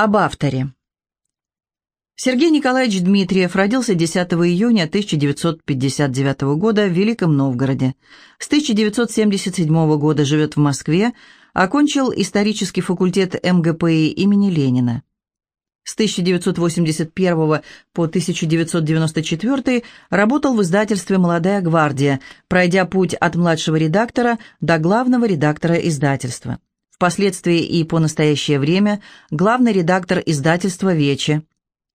Об авторе. Сергей Николаевич Дмитриев родился 10 июня 1959 года в Великом Новгороде. С 1977 года живет в Москве, окончил исторический факультет МГПИ имени Ленина. С 1981 по 1994 работал в издательстве «Молодая гвардия», пройдя путь от младшего редактора до главного редактора издательства. Впоследствии и по настоящее время главный редактор издательства «Вече».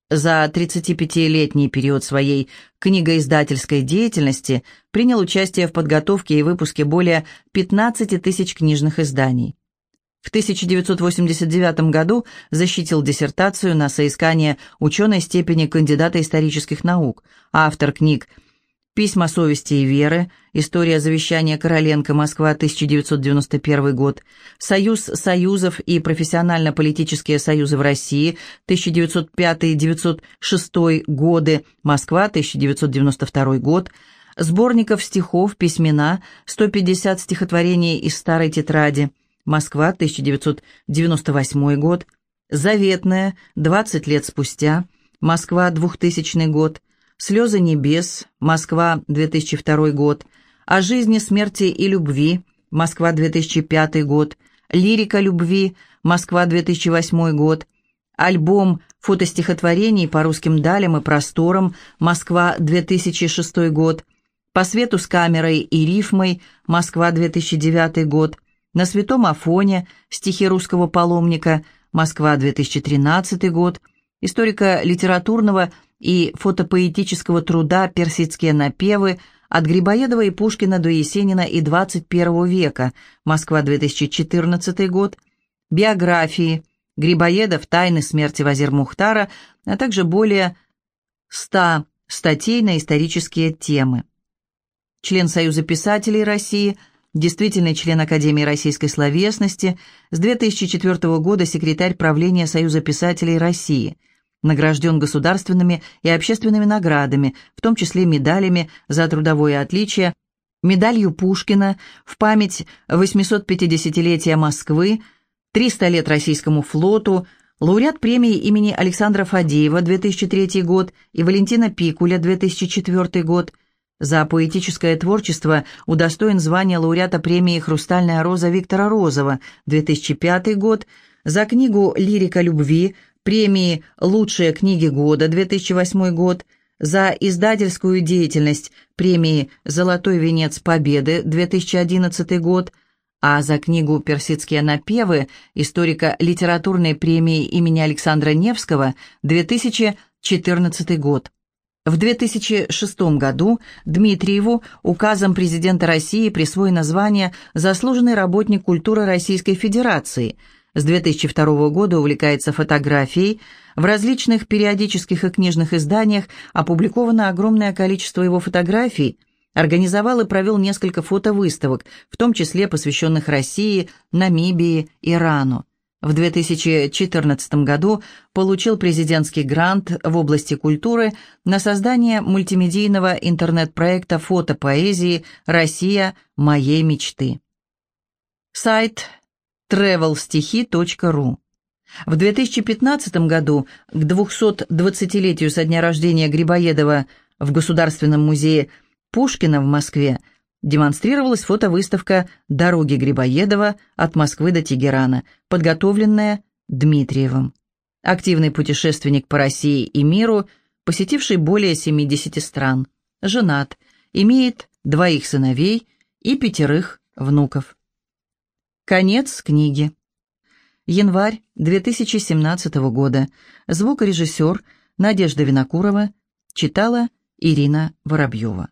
За 35-летний период своей книгоиздательской деятельности принял участие в подготовке и выпуске более 15 тысяч книжных изданий. В 1989 году защитил диссертацию на соискание ученой степени кандидата исторических наук, автор книг Письма совести и веры. История завещания Короленко. Москва, 1991 год. Союз союзов и профессионально-политические союзы в России. 1905-1906 годы. Москва, 1992 год. Сборников стихов, письмена. 150 стихотворений из старой тетради. Москва, 1998 год. Заветная. 20 лет спустя. Москва, 2000 год. «Слезы небес», Москва, 2002 год, «О жизни, смерти и любви», Москва, 2005 год, «Лирика любви», Москва, 2008 год, альбом фотостихотворений по русским далям и просторам, Москва, 2006 год, «По свету с камерой и рифмой», Москва, 2009 год, «На святом Афоне», стихи русского паломника, Москва, 2013 год, историко-литературного и фотопоэтического труда «Персидские напевы» от Грибоедова и Пушкина до Есенина и 21 века, Москва, 2014 год, биографии, Грибоедов «Тайны смерти Вазир Мухтара», а также более 100 статей на исторические темы. Член Союза писателей России, действительный член Академии российской словесности, с 2004 года секретарь правления Союза писателей России – награжден государственными и общественными наградами, в том числе медалями за трудовое отличие, медалью Пушкина в память 850-летия Москвы, 300 лет российскому флоту, лауреат премии имени Александра Фадеева 2003 год и Валентина Пикуля 2004 год. За поэтическое творчество удостоен звания лауреата премии «Хрустальная роза» Виктора Розова 2005 год, за книгу «Лирика любви» премии «Лучшие книги года» 2008 год, за издательскую деятельность премии «Золотой венец Победы» 2011 год, а за книгу «Персидские напевы» историко-литературной премии имени Александра Невского 2014 год. В 2006 году Дмитриеву указом президента России присвоено звание «Заслуженный работник культуры Российской Федерации», с 2002 года увлекается фотографией. В различных периодических и книжных изданиях опубликовано огромное количество его фотографий. Организовал и провел несколько фотовыставок, в том числе посвященных России, Намибии, Ирану. В 2014 году получил президентский грант в области культуры на создание мультимедийного интернет-проекта фотопоэзии «Россия моей мечты». Сайт travelstihi.ru. В 2015 году к 220-летию со дня рождения Грибоедова в Государственном музее Пушкина в Москве демонстрировалась фотовыставка «Дороги Грибоедова от Москвы до Тегерана», подготовленная Дмитриевым. Активный путешественник по России и миру, посетивший более 70 стран, женат, имеет двоих сыновей и пятерых внуков. Конец книги. Январь 2017 года. Звукорежиссер Надежда Винокурова. Читала Ирина Воробьева.